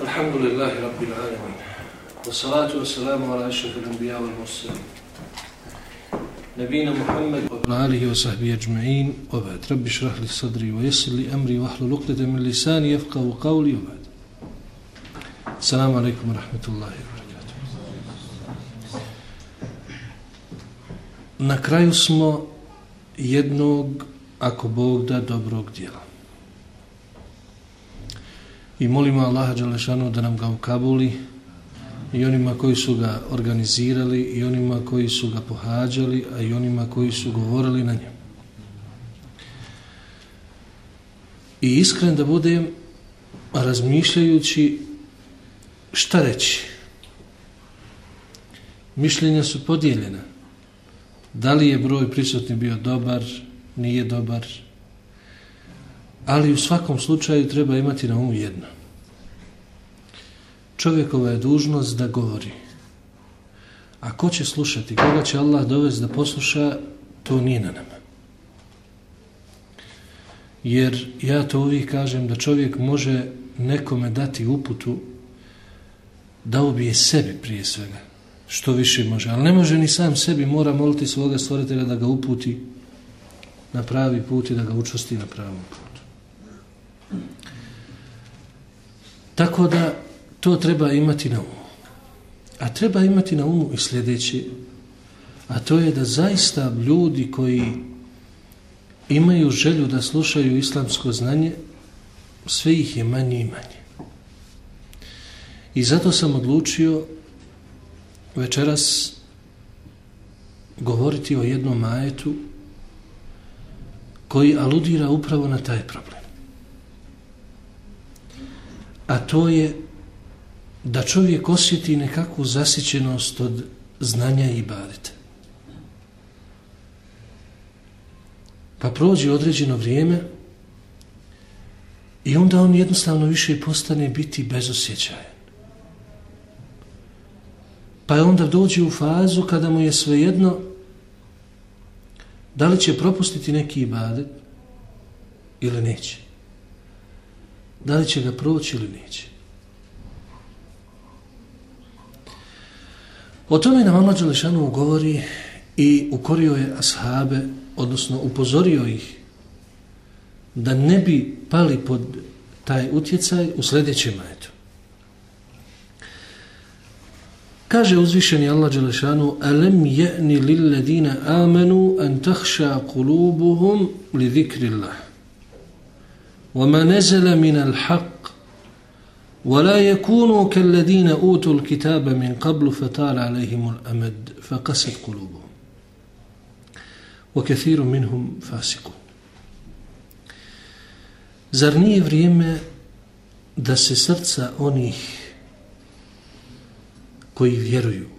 الحمد لله رب العالمين والصلاة والسلام على أشرف الأنبياء والمرسلين نبينا محمد وعلى آله وصحبه أجمعين وبعد رب اشرح لي صدري ويسر لي أمري واحلل عقدة من لساني يفقهوا قولي وبعد السلام عليكم ورحمة الله وبركاته Na kraju smo jednog, ako Bog da, dobrog dijela. i molimo Allaha Đalešanu da nam ga ukabuli i onima koji su ga organizirali i onima koji su ga pohađali a i onima koji su govorili na njemu. I iskren da budem razmišljajući šta reći. Mišljenja su podijeljena. Da li je broj prisutni bio dobar, nije dobar, Ali u svakom slučaju treba imati na umu jedno. Čovjekova je dužnost da govori. A ko će slušati, koga će Allah dovesti da posluša, to nije na nama. Jer ja to uvijek kažem da čovjek može nekome dati uputu da ubije sebi prije svega. Što više može. Ali ne može ni sam sebi, mora moliti svoga stvoritelja da ga uputi na pravi put i da ga učusti na pravom putu. Tako da to treba imati na umu. A treba imati na umu i sljedeći, a to je da zaista ljudi koji imaju želju da slušaju islamsko znanje, sve ih je manje i manje. I zato sam odlučio večeras govoriti o jednom majetu koji aludira upravo na taj problem a to je da čovjek osjeti nekakvu zasićenost od znanja i badeta. Pa prođe određeno vrijeme i onda on jednostavno više postane biti bezosjećajan. Pa je onda dođe u fazu kada mu je svejedno da li će propustiti neki ibadet ili neće da li će ga proći ili neće. O tome nam Allah Đelešanu govori i ukorio je ashabe, odnosno upozorio ih da ne bi pali pod taj utjecaj u sljedećem majetu. Kaže uzvišeni Allah Đelešanu Alem je'ni lilladina amenu an tahša kulubuhum li zikrillah وما نزل من الحق ولا يكونوا كالذين أوتوا الكتاب من قبل فطال عليهم الأمد فقست قلوبهم وكثير منهم فاسقون Zar nije vrijeme da se srca onih koji vjeruju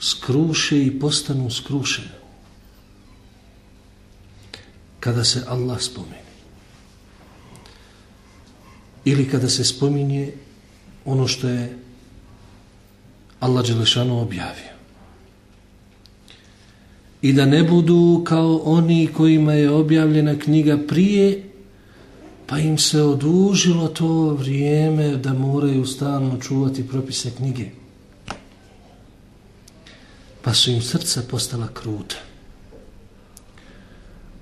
skruše i postanu skrušene kada se Allah spomeni? Ili kada se spominje ono što je Allah Đelešanu objavio. I da ne budu kao oni kojima je objavljena knjiga prije, pa im se odužilo to vrijeme da moraju stalno čuvati propise knjige. Pa su im srca postala kruta.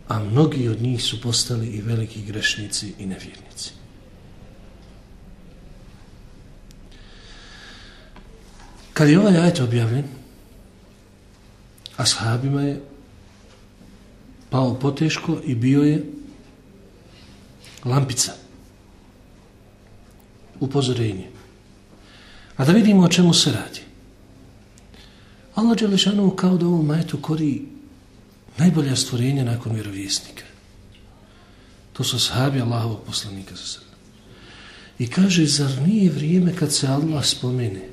A mnogi od njih su postali i veliki grešnici i nevjernici. Kad je ovaj ajet objavljen, ashabima je pao poteško i bio je lampica. Upozorenje. A da vidimo o čemu se radi. Allah Đelešanu kao da ovom majetu kori najbolja stvorenja nakon vjerovjesnika. To su sahabi Allahovog poslanika za srde. I kaže, zar nije vrijeme kad se Allah spomene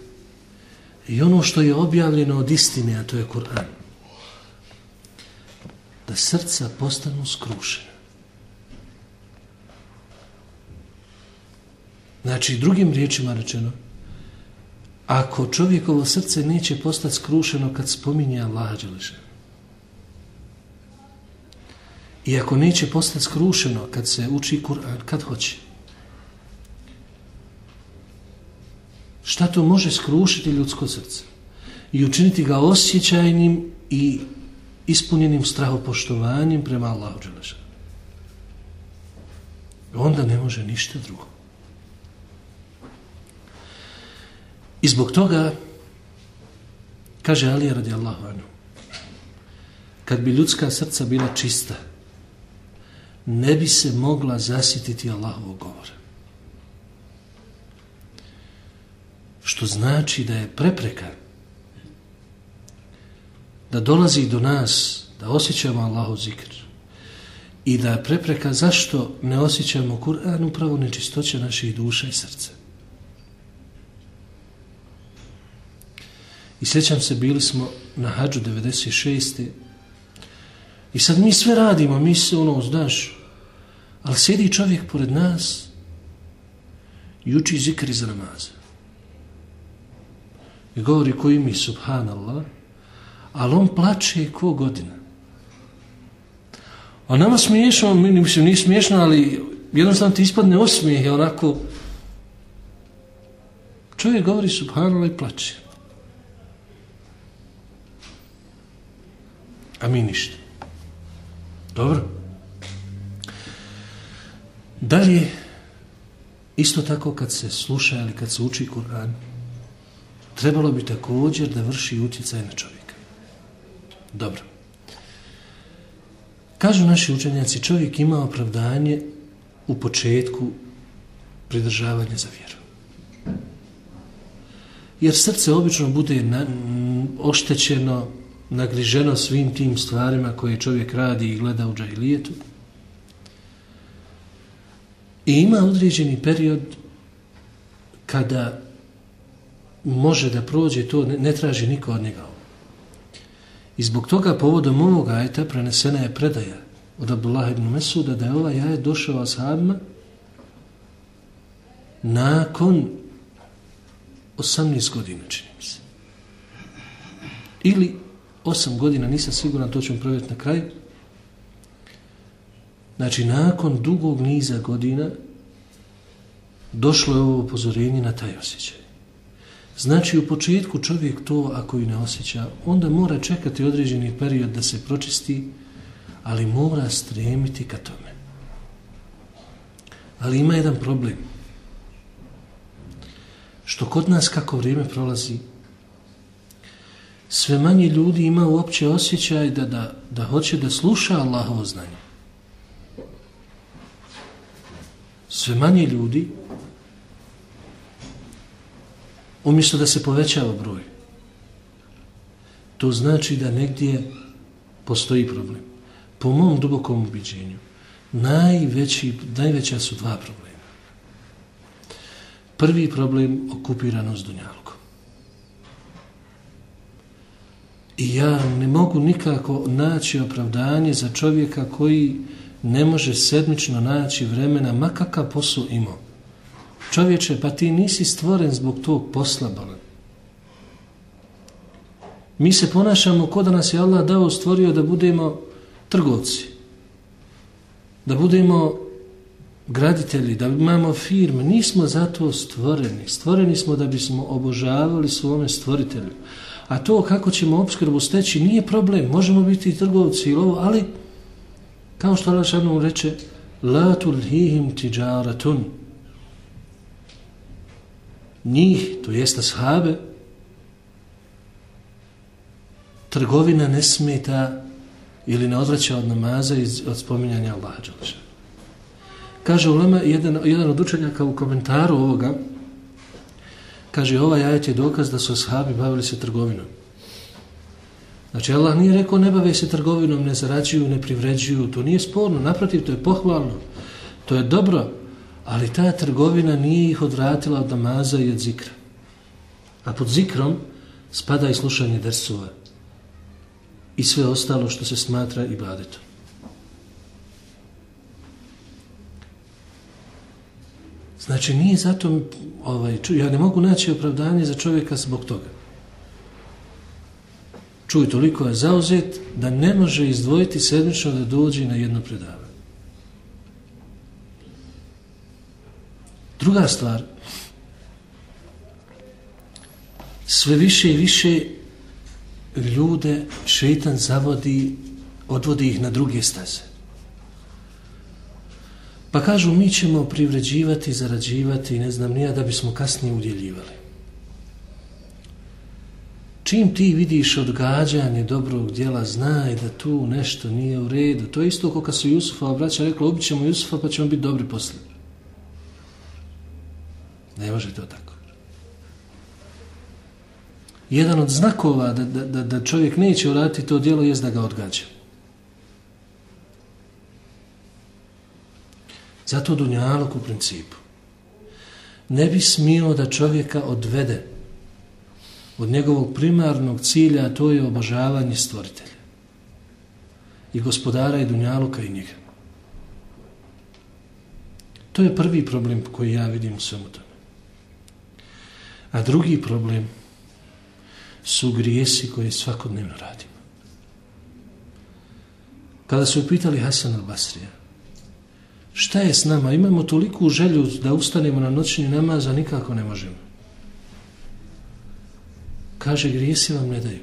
i ono što je objavljeno od istine, a to je Kur'an, da srca postanu skrušena. Znači, drugim riječima rečeno, ako čovjekovo srce neće postati skrušeno kad spominje Allaha Đelešena, i ako neće postati skrušeno kad se uči Kur'an, kad hoće, šta to može skrušiti ljudsko srce i učiniti ga osjećajnim i ispunjenim strahopoštovanjem prema Allahu Đelešanu. Onda ne može ništa drugo. I zbog toga, kaže Alija radijallahu anhu, kad bi ljudska srca bila čista, ne bi se mogla zasititi Allahovog govora. Što znači da je prepreka da dolazi do nas, da osjećamo Allahu zikr i da je prepreka zašto ne osjećamo Kur'an upravo nečistoća naših duša i srca. I sjećam se, bili smo na hađu 96. I sad mi sve radimo, mi se ono, znaš, ali sjedi čovjek pored nas i uči zikr iz namaza. I govori koji mi, subhanallah, ali on plače ko godina. A nama smiješno, mislim, nije smiješno, ali jednostavno ti ispadne osmijeh, onako, čovjek govori subhanallah i plače. A mi ništa. Dobro. Dalje, isto tako kad se sluša ili kad se uči Kur'an, trebalo bi također da vrši utjecaj na čovjeka. Dobro. Kažu naši učenjaci, čovjek ima opravdanje u početku pridržavanja za vjeru. Jer srce obično bude na, oštećeno, nagriženo svim tim stvarima koje čovjek radi i gleda u džajlijetu. I ima određeni period kada može da prođe to, ne, ne traži niko od njega. I zbog toga povodom ovog ajeta prenesena je predaja od Abdullah ibn Mesuda da je ovaj ajet došao ashabima nakon 18 godina, čini mi se. Ili 8 godina, nisam siguran, to ćemo provjeti na kraju. Znači, nakon dugog niza godina došlo je ovo upozorenje na taj osjećaj. Znači, u početku čovjek to, ako i ne osjeća, onda mora čekati određeni period da se pročisti, ali mora stremiti ka tome. Ali ima jedan problem. Što kod nas, kako vrijeme prolazi, sve manje ljudi ima uopće osjećaj da, da, da hoće da sluša Allahovo znanje. Sve manje ljudi umjesto da se povećava broj. To znači da negdje postoji problem. Po mom dubokom ubiđenju, najveći, najveća su dva problema. Prvi problem okupiranost dunjalkom. I ja ne mogu nikako naći opravdanje za čovjeka koji ne može sedmično naći vremena, makakav posao imao čovječe, pa ti nisi stvoren zbog tog posla, bolan. Mi se ponašamo kod da nas je Allah dao stvorio da budemo trgovci, da budemo graditelji, da imamo firme. Nismo zato stvoreni. Stvoreni smo da bismo obožavali svome stvoritelju. A to kako ćemo obskrbu steći nije problem. Možemo biti i trgovci i lovo, ali kao što Allah šanom reče La tulhihim tiđaratun njih, to jest ashabe, trgovina ne smeta ili ne odvraća od namaza iz, od spominjanja Allaha Đaleša. Kaže Ulema, jedan, jedan od učenjaka u komentaru ovoga, kaže ovaj ajet je dokaz da su ashabi bavili se trgovinom. Znači Allah nije rekao ne bave se trgovinom, ne zarađuju, ne privređuju, to nije sporno, naprotiv, to je pohvalno, to je dobro, Ali ta trgovina nije ih odvratila od namaza i od zikra. A pod zikrom spada i slušanje dersova i sve ostalo što se smatra i badetom. Znači, nije zato, ovaj, ču, ja ne mogu naći opravdanje za čovjeka zbog toga. Čuj, toliko je zauzet da ne može izdvojiti sedmično da dođe na jedno predavanje. Druga stvar, sve više i više ljude šeitan zavodi, odvodi ih na druge staze. Pa kažu, mi ćemo privređivati, zarađivati, ne znam nija, da bismo kasnije udjeljivali. Čim ti vidiš odgađanje dobrog djela, znaj da tu nešto nije u redu. To je isto kao kad su Jusufa obraća, rekla, ubit ćemo Jusufa pa ćemo biti dobri poslije. Ne može to tako. Jedan od znakova da, da, da čovjek neće uraditi to dijelo je da ga odgađa. Zato dunjalog u principu ne bi smio da čovjeka odvede od njegovog primarnog cilja, a to je obožavanje stvoritelja. I gospodara i dunjaluka i njega. To je prvi problem koji ja vidim u svemu tome. A drugi problem su grijesi koje svakodnevno radimo. Kada su upitali Hasan al-Basrija, šta je s nama? Imamo toliku želju da ustanemo na noćni namaz, a nikako ne možemo. Kaže, grijesi vam ne daju.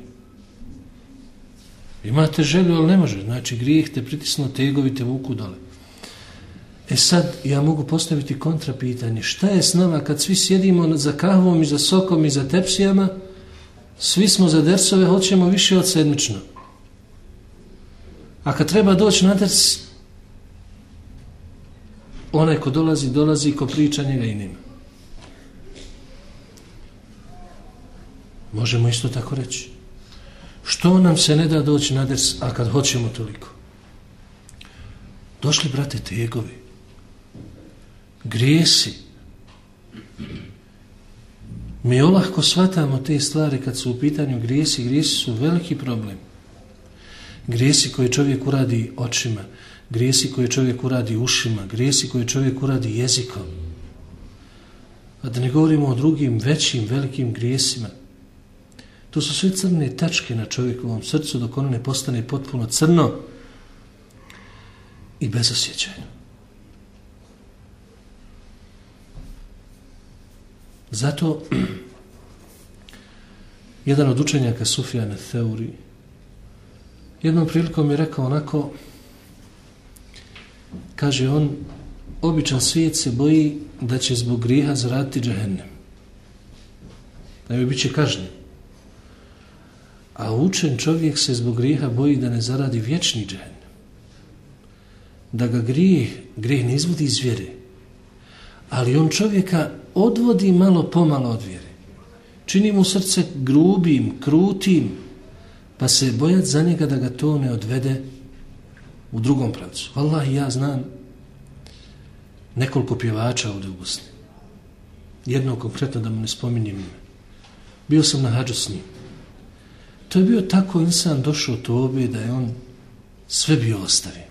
Imate želju, ali ne može. Znači, grijeh te pritisno, tegovi te vuku dole. E sad, ja mogu postaviti kontrapitanje. Šta je s nama kad svi sjedimo za kahvom i za sokom i za tepsijama, svi smo za dersove, hoćemo više od sedmično. A kad treba doći na ders, onaj ko dolazi, dolazi, ko priča, njega i nima. Možemo isto tako reći. Što nam se ne da doći na ders, a kad hoćemo toliko? Došli, brate, tegovi. Grijesi. Mi olahko shvatamo te stvari kad su u pitanju grijesi. Grijesi su veliki problem. Grijesi koje čovjek uradi očima, grijesi koje čovjek uradi ušima, grijesi koje čovjek uradi jezikom. A da ne govorimo o drugim većim, velikim grijesima. To su sve crne tačke na čovjekovom srcu dok ono ne postane potpuno crno i bezosjećajno. Zato jedan od učenjaka Sufijana Theuri jednom prilikom je rekao onako kaže on običan svijet se boji da će zbog griha zaraditi džahennem. Da je bit će kažnjen. A učen čovjek se zbog griha boji da ne zaradi vječni džen. Da ga grijeh, grijeh ne izvodi iz vjere. Ali on čovjeka odvodi malo pomalo od vjere. Čini mu srce grubim, krutim, pa se bojat za njega da ga to ne odvede u drugom pravcu. Allah, ja znam nekoliko pjevača ovdje u Bosni. Jedno konkretno da mu ne spominjem ime. Bio sam na hađu s njim. To je bio tako insan došao to obje da je on sve bio ostavio.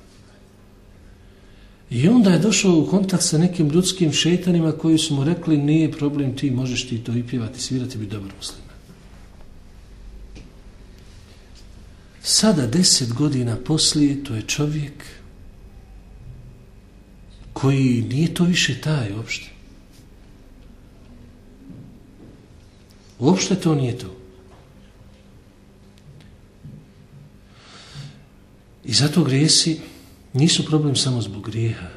I onda je došao u kontakt sa nekim ljudskim šetanima koji su mu rekli nije problem ti, možeš ti to i pjevati, svirati, biti dobar muslima. Sada, deset godina poslije, to je čovjek koji nije to više taj uopšte. Uopšte to nije to. I zato gresi nisu problem samo zbog grijeha.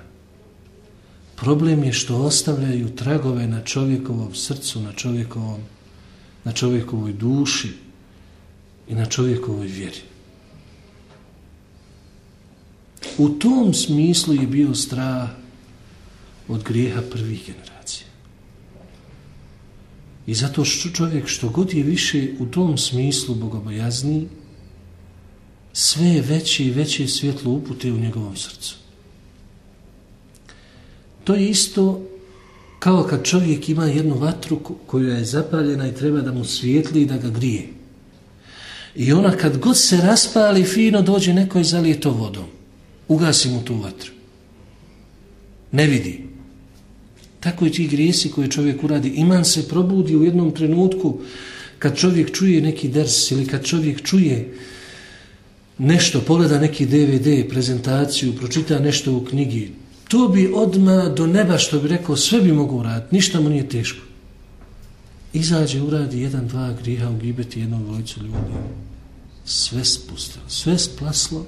Problem je što ostavljaju tragove na čovjekovom srcu, na čovjekovom, na čovjekovoj duši i na čovjekovoj vjeri. U tom smislu je bio strah od grijeha prvih generacija. I zato što čovjek što god je više u tom smislu bogobojazniji, sve veće i veće svjetlo upute u njegovom srcu. To je isto kao kad čovjek ima jednu vatru koja je zapaljena i treba da mu svijetli i da ga grije. I ona kad god se raspali fino dođe neko i zalije to vodom. Ugasi mu tu vatru. Ne vidi. Tako i ti grijesi koje čovjek uradi. Iman se probudi u jednom trenutku kad čovjek čuje neki ders ili kad čovjek čuje nešto, pogleda neki DVD, prezentaciju, pročita nešto u knjigi, to bi odma do neba, što bi rekao, sve bi mogu uraditi, ništa mu nije teško. izađe, uradi jedan, dva griha u gibeti jednog dvojicu ljudi. Sve spustilo, sve splaslo,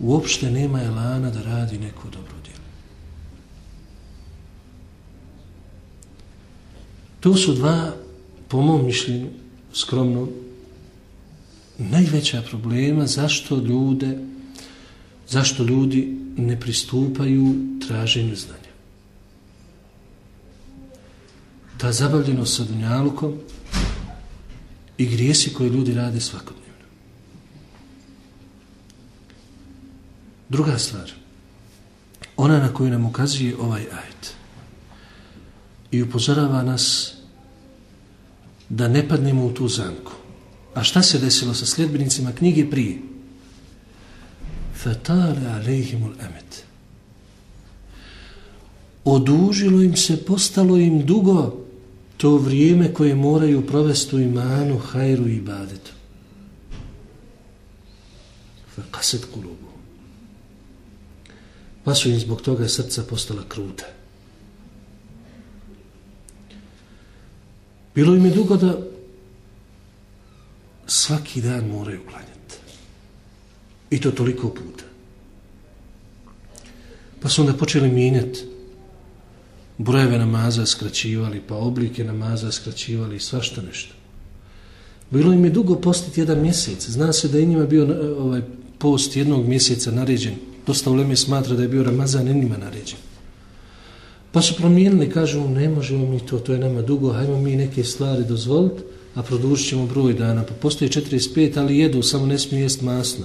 uopšte nema elana da radi neko dobro djelo. To su dva, po mom mišljenju, skromno, najveća problema zašto ljude, zašto ljudi ne pristupaju traženju znanja. Ta zabavljenost sa dunjalukom i grijesi koje ljudi rade svakodnevno. Druga stvar, ona na koju nam ukazuje ovaj ajet i upozorava nas da ne padnemo u tu zanku. A šta se desilo sa sljedbenicima knjige prije? Fatale alejhimul emet. Odužilo im se, postalo im dugo to vrijeme koje moraju provesti u imanu, hajru i ibadetu. Fakaset kulubu. Pa su im zbog toga srca postala kruta. Bilo im je dugo da svaki dan moraju klanjati. I to toliko puta. Pa su onda počeli mijenjati brojeve namaza skraćivali, pa oblike namaza skraćivali, svašta nešto. Bilo im je dugo postiti jedan mjesec. Zna se da je njima bio ovaj post jednog mjeseca naređen. Dosta uleme smatra da je bio Ramazan i njima naređen. Pa su promijenili, kažu, ne možemo mi to, to je nama dugo, hajmo mi neke stvari dozvoliti, a produžit ćemo broj dana. Pa postoje 45, ali jedu, samo ne smiju jest masno.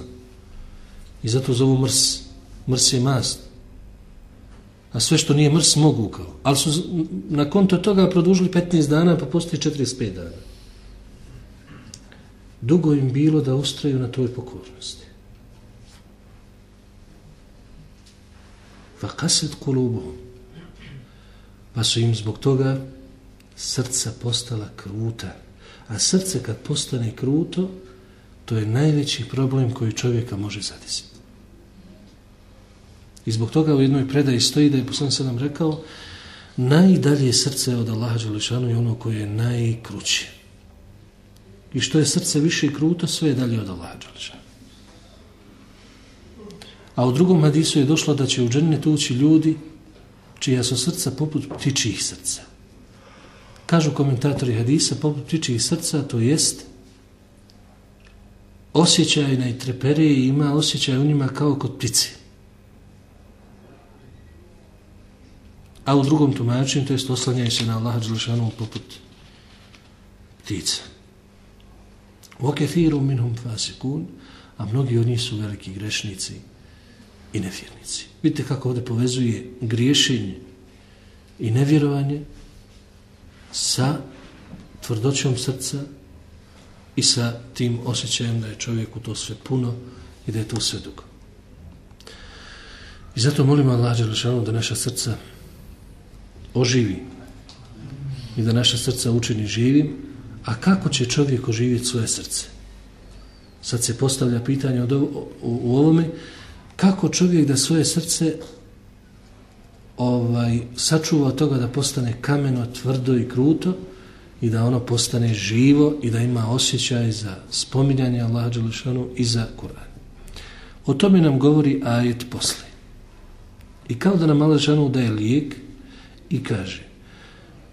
I zato zovu mrs. Mrs je mast. A sve što nije mrs mogu kao. Ali su na konto toga produžili 15 dana, pa postoje 45 dana. Dugo im bilo da ustraju na toj pokornosti. Fakaset kulubuhum pa su im zbog toga srca postala kruta. A srce kad postane kruto, to je najveći problem koji čovjeka može zadesiti. I zbog toga u jednoj predaji stoji da je poslan se nam rekao najdalje srce od Allaha Đelešanu je ono koje je najkruće. I što je srce više kruto, sve je dalje od Allaha Đelešanu. A u drugom hadisu je došlo da će u džennetu ući ljudi čija su srca poput ptičih srca. Kažu komentatori hadisa, poput ptičih srca, to jest osjećaj na treperije ima osjećaj u njima kao kod ptice. A u drugom tumačenju, to jest oslanjaju se na Allaha Đelešanu poput ptica. Vokethiru مِنْهُمْ فَاسِكُونَ a mnogi od njih su veliki grešnici i nevjernici. Vidite kako ovdje povezuje griješenje i nevjerovanje sa tvrdoćom srca i sa tim osjećajem da je čovjeku to sve puno i da je to sve dugo. I zato molimo Allah Đelešanu da naša srca oživi i da naša srca učini živim, a kako će čovjek oživjeti svoje srce? Sad se postavlja pitanje od ovo, u, u ovome, kako čovjek da svoje srce ovaj sačuva od toga da postane kameno, tvrdo i kruto i da ono postane živo i da ima osjećaj za spominjanje Allaha Đelešanu i za Kur'an. O tome nam govori ajet posle. I kao da nam Allah Đelešanu daje lijek i kaže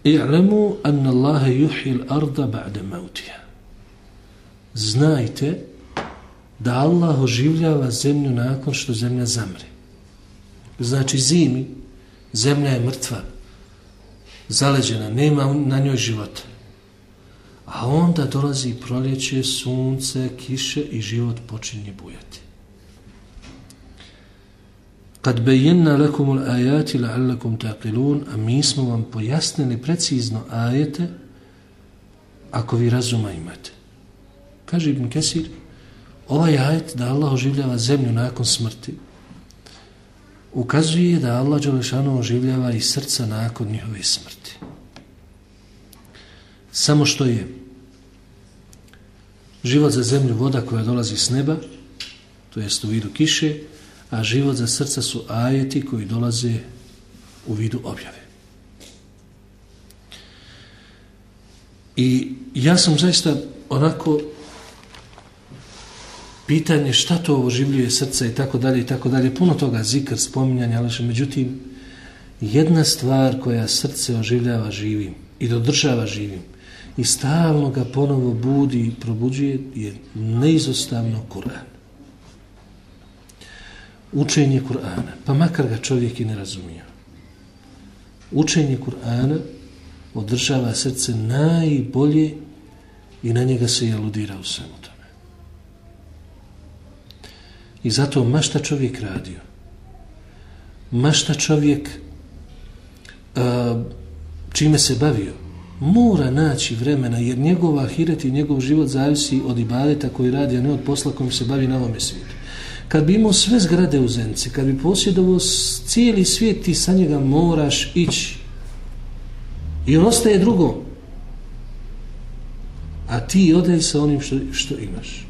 I'lamu anna Allahe yuhil arda ba'de mautija. Znajte da Allah oživljava zemlju nakon što zemlja zamre. Znači zimi, zemlja je mrtva, zaleđena, nema na njoj života. A onda dolazi proljeće, sunce, kiše i život počinje bujati. Kad bejenna lekumul ajati la'allakum taqilun, a mi smo vam pojasnili precizno ajete ako vi razuma imate. Kaže Ibn Kesir, Ovaj ajet da Allah oživljava zemlju nakon smrti ukazuje da Allah Đelešanu oživljava i srca nakon njihove smrti. Samo što je život za zemlju voda koja dolazi s neba, to jest u vidu kiše, a život za srca su ajeti koji dolaze u vidu objave. I ja sam zaista onako pitanje šta to oživljuje srce i tako dalje i tako dalje, puno toga zikr, spominjanja, ali međutim, jedna stvar koja srce oživljava živim i dodržava živim i stalno ga ponovo budi i probuđuje je neizostavno Kur'an. Učenje Kur'ana, pa makar ga čovjek i ne razumije. Učenje Kur'ana održava srce najbolje i na njega se je aludira u svemu I zato mašta čovjek radio, mašta čovjek uh, čime se bavio, mora naći vremena, jer njegov ahiret i njegov život zavisi od ibadeta koji radi, a ne od posla kojim se bavi na ovome svijetu. Kad bi imao sve zgrade u Zenci, kad bi posjedovao cijeli svijet, ti sa njega moraš ići. I on ostaje drugom. A ti odaj sa onim što, što imaš.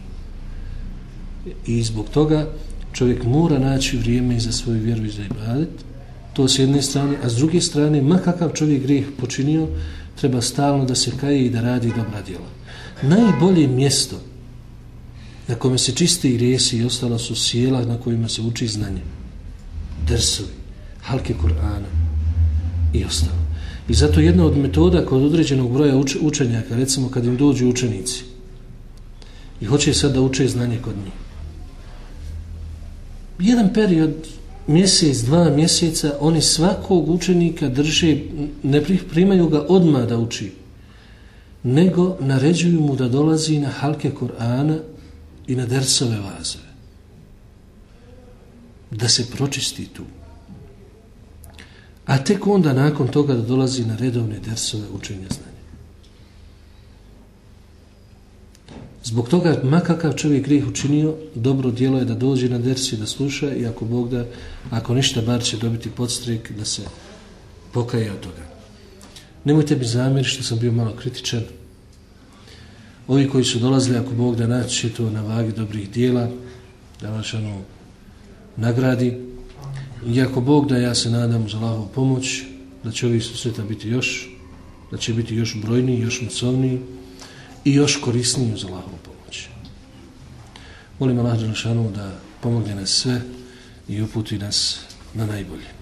I zbog toga čovjek mora naći vrijeme i za svoju vjeru i za ibadet. To s jedne strane. A s druge strane, ma kakav čovjek grijeh počinio, treba stalno da se kaje i da radi dobra djela. Najbolje mjesto na kome se čiste i rijesi i ostala su sjela na kojima se uči znanje. Drsovi, halke Kur'ana i ostalo. I zato jedna od metoda kod određenog broja uč učenjaka, recimo kad im dođu učenici i hoće sad da uče znanje kod njih. Jedan period, mjesec, dva mjeseca, oni svakog učenika drže, ne primaju ga odmah da uči, nego naređuju mu da dolazi na halke Kur'ana i na dersove vazove. Da se pročisti tu. A tek onda nakon toga da dolazi na redovne dersove učenja znanja. Zbog toga, makakav čovjek grih učinio, dobro djelo je da dođe na dersi da sluša i ako Bog da, ako ništa, bar će dobiti podstrik da se pokaje od toga. Nemojte mi zamjeriti što sam bio malo kritičan, ovi koji su dolazili, ako Bog da naći to na vagi dobrih dijela, da vas ono nagradi. I ako Bog da, ja se nadam za Allahov pomoć, da će ovih susreta biti još, da će biti još brojniji, još mocovniji i još korisniji za Allahov. Molim Allah Đelšanu da pomogne nas sve i uputi nas na najbolje.